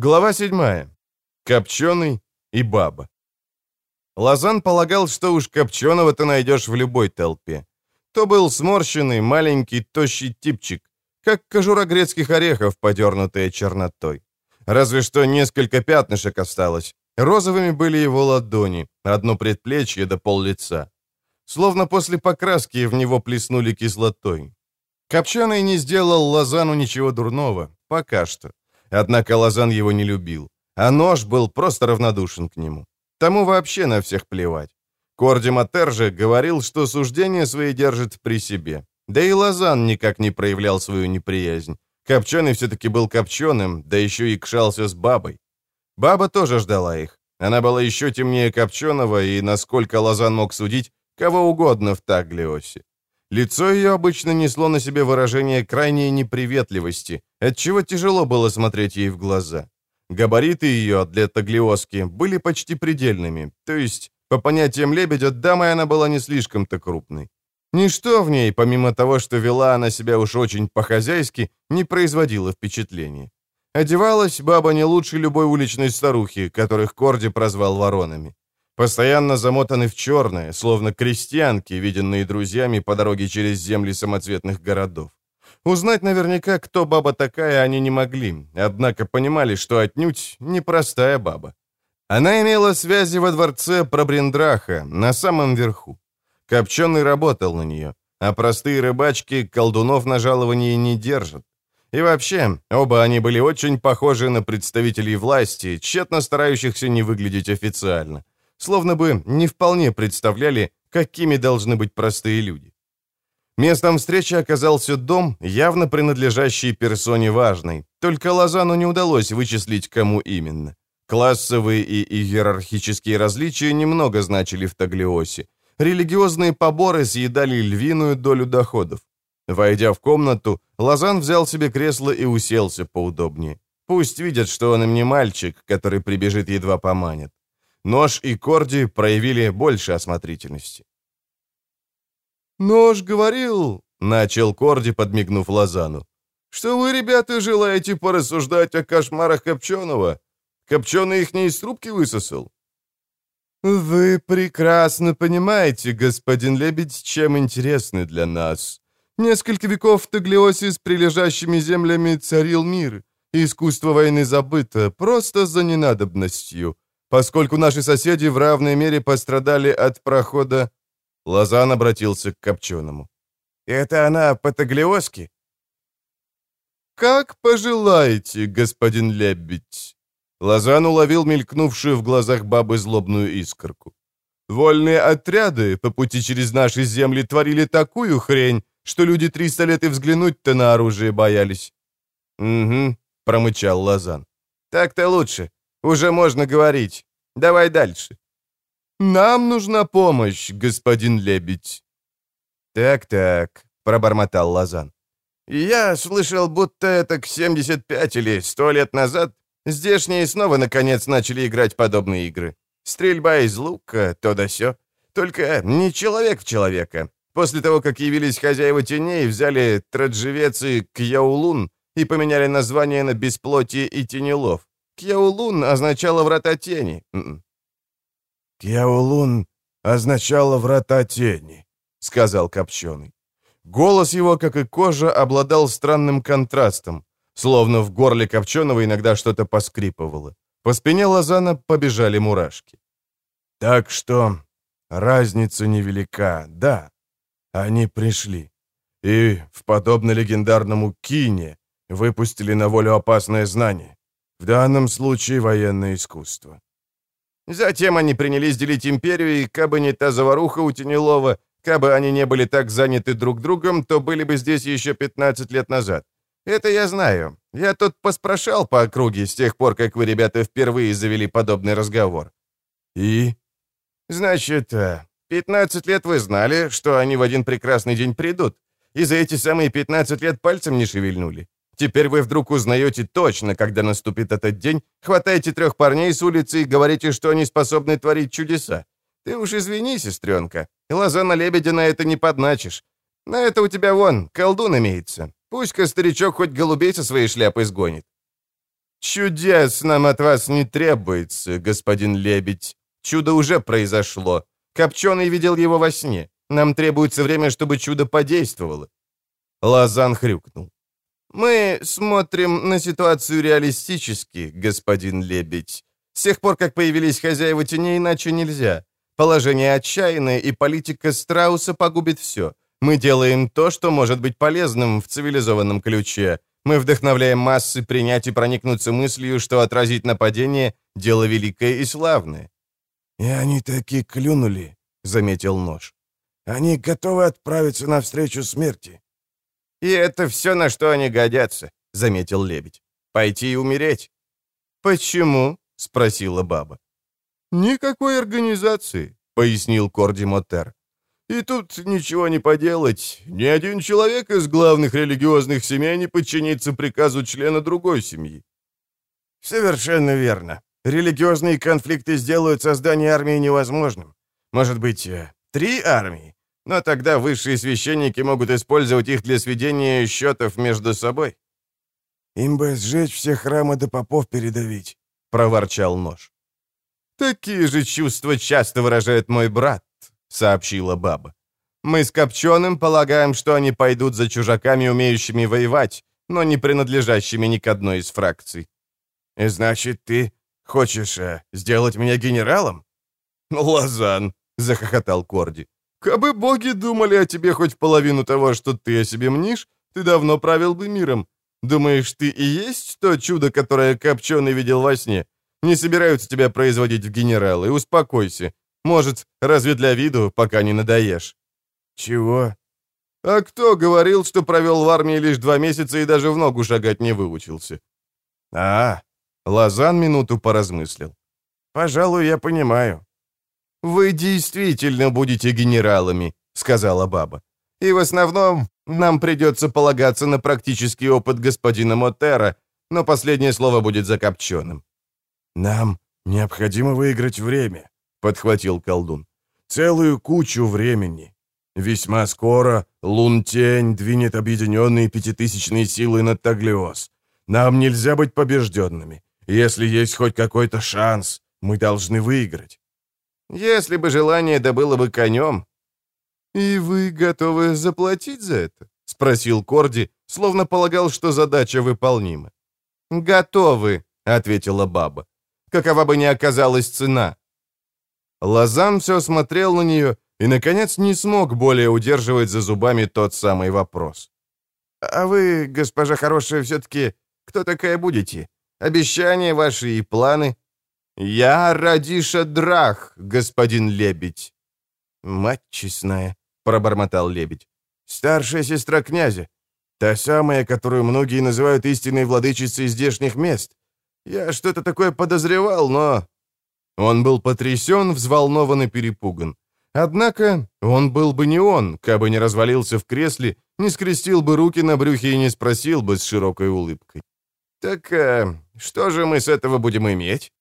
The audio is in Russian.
Глава 7. Копченый и баба. Лазан полагал, что уж Копченого ты найдешь в любой толпе. То был сморщенный, маленький, тощий типчик, как кожура грецких орехов, подернутая чернотой. Разве что несколько пятнышек осталось. Розовыми были его ладони, одно предплечье до пол лица. Словно после покраски в него плеснули кислотой. Копченый не сделал Лазану ничего дурного, пока что. Однако Лазан его не любил, а нож был просто равнодушен к нему. Тому вообще на всех плевать. Корди Матер же говорил, что суждение свои держит при себе. Да и Лазан никак не проявлял свою неприязнь. Копченый все-таки был копченым, да еще и кшался с бабой. Баба тоже ждала их. Она была еще темнее Копченого, и, насколько Лазан мог судить, кого угодно в Таглиосе. Лицо ее обычно несло на себе выражение крайней неприветливости, отчего тяжело было смотреть ей в глаза. Габариты ее для таглиоски были почти предельными, то есть, по понятиям лебедя, дамой она была не слишком-то крупной. Ничто в ней, помимо того, что вела она себя уж очень по-хозяйски, не производило впечатления. Одевалась баба не лучше любой уличной старухи, которых Корди прозвал воронами. Постоянно замотаны в черное, словно крестьянки, виденные друзьями по дороге через земли самоцветных городов. Узнать наверняка, кто баба такая, они не могли, однако понимали, что отнюдь непростая баба. Она имела связи во дворце Пробриндраха, на самом верху. Копченый работал на нее, а простые рыбачки колдунов на жаловании не держат. И вообще, оба они были очень похожи на представителей власти, тщетно старающихся не выглядеть официально словно бы не вполне представляли, какими должны быть простые люди. Местом встречи оказался дом, явно принадлежащий персоне важной, только Лозану не удалось вычислить, кому именно. Классовые и иерархические различия немного значили в Таглиосе. Религиозные поборы съедали львиную долю доходов. Войдя в комнату, Лозан взял себе кресло и уселся поудобнее. Пусть видят, что он им не мальчик, который прибежит едва поманит. Нож и Корди проявили больше осмотрительности. «Нож говорил», — начал Корди, подмигнув Лазану, «что вы, ребята, желаете порассуждать о кошмарах Копченого. Копченый их не из трубки высосал». «Вы прекрасно понимаете, господин Лебедь, чем интересны для нас. Несколько веков в Таглиосе с прилежащими землями царил мир. Искусство войны забыто, просто за ненадобностью поскольку наши соседи в равной мере пострадали от прохода...» Лозан обратился к Копченому. «Это она по-таглиоски?» «Как пожелаете, господин Лебедь». Лозан уловил мелькнувшую в глазах бабы злобную искорку. «Вольные отряды по пути через наши земли творили такую хрень, что люди триста лет и взглянуть-то на оружие боялись». «Угу», — промычал Лозан. «Так-то лучше. Уже можно говорить. Давай дальше. Нам нужна помощь, господин Лебедь. Так-так, пробормотал Лазан. Я слышал, будто это к 75 или 100 лет назад здешние снова наконец начали играть подобные игры. Стрельба из лука, то да сё. Только не человек в человека. После того, как явились хозяева теней, взяли Траджевец и Кьяулун и поменяли название на Бесплотие и Тенелов. Кьяулун означало «врата тени». М-м. «Кьяулун означало «врата тени», — сказал Копченый. Голос его, как и кожа, обладал странным контрастом, словно в горле Копченого иногда что-то поскрипывало. По спине Лозана побежали мурашки. «Так что разница невелика, да. Они пришли. И в подобно легендарному Кине выпустили на волю опасное знание. В данном случае военное искусство. Затем они принялись делить империю, и кабы не та заваруха у Тенелова, кабы они не были так заняты друг другом, то были бы здесь еще 15 лет назад. Это я знаю. Я тут поспрашал по округе с тех пор, как вы, ребята, впервые завели подобный разговор. И? Значит, 15 э, лет вы знали, что они в один прекрасный день придут, и за эти самые 15 лет пальцем не шевельнули. Теперь вы вдруг узнаете точно, когда наступит этот день, хватаете трех парней с улицы и говорите, что они способны творить чудеса. Ты уж извини, сестренка, глаза на лебедя на это не подначишь. На это у тебя вон, колдун имеется. Пусть-ка старичок хоть голубей со своей шляпой сгонит. «Чудес нам от вас не требуется, господин Лебедь. Чудо уже произошло. Копченый видел его во сне. Нам требуется время, чтобы чудо подействовало». Лазан хрюкнул. «Мы смотрим на ситуацию реалистически, господин Лебедь. С тех пор, как появились хозяева теней, иначе нельзя. Положение отчаянное, и политика Страуса погубит все. Мы делаем то, что может быть полезным в цивилизованном ключе. Мы вдохновляем массы принять и проникнуться мыслью, что отразить нападение — дело великое и славное». «И они таки клюнули», — заметил нож. «Они готовы отправиться навстречу смерти». «И это все, на что они годятся», — заметил лебедь. «Пойти и умереть». «Почему?» — спросила баба. «Никакой организации», — пояснил Корди Мотер. «И тут ничего не поделать. Ни один человек из главных религиозных семей не подчинится приказу члена другой семьи». «Совершенно верно. Религиозные конфликты сделают создание армии невозможным. Может быть, э, три армии? Но тогда высшие священники могут использовать их для сведения счетов между собой». «Им бы сжечь все храмы до попов передавить», — проворчал нож. «Такие же чувства часто выражает мой брат», — сообщила баба. «Мы с Копченым полагаем, что они пойдут за чужаками, умеющими воевать, но не принадлежащими ни к одной из фракций». «Значит, ты хочешь э, сделать меня генералом?» «Лазан», — захохотал Корди. «Кабы боги думали о тебе хоть половину того, что ты о себе мнишь, ты давно правил бы миром. Думаешь, ты и есть то чудо, которое Копченый видел во сне? Не собираются тебя производить в генералы, успокойся. Может, разве для виду, пока не надоешь». «Чего?» «А кто говорил, что провел в армии лишь два месяца и даже в ногу шагать не выучился?» «А, Лазан минуту поразмыслил. «Пожалуй, я понимаю». «Вы действительно будете генералами», — сказала баба. «И в основном нам придется полагаться на практический опыт господина Мотера, но последнее слово будет закопченным». «Нам необходимо выиграть время», — подхватил колдун. «Целую кучу времени. Весьма скоро Лун-Тень двинет объединенные пятитысячные силы на Таглиос. Нам нельзя быть побежденными. Если есть хоть какой-то шанс, мы должны выиграть». «Если бы желание да было бы конем». «И вы готовы заплатить за это?» — спросил Корди, словно полагал, что задача выполнима. «Готовы», — ответила баба какова бы ни оказалась цена. Лазан все смотрел на нее и, наконец, не смог более удерживать за зубами тот самый вопрос. «А вы, госпожа хорошая, все-таки кто такая будете? Обещания ваши и планы?» «Я Радиша Драх, господин Лебедь». «Мать честная», — пробормотал Лебедь. «Старшая сестра князя. Та самая, которую многие называют истинной владычицей здешних мест. Я что-то такое подозревал, но...» Он был потрясен, взволнован и перепуган. Однако он был бы не он, кабы не развалился в кресле, не скрестил бы руки на брюхе и не спросил бы с широкой улыбкой. «Так э, что же мы с этого будем иметь?»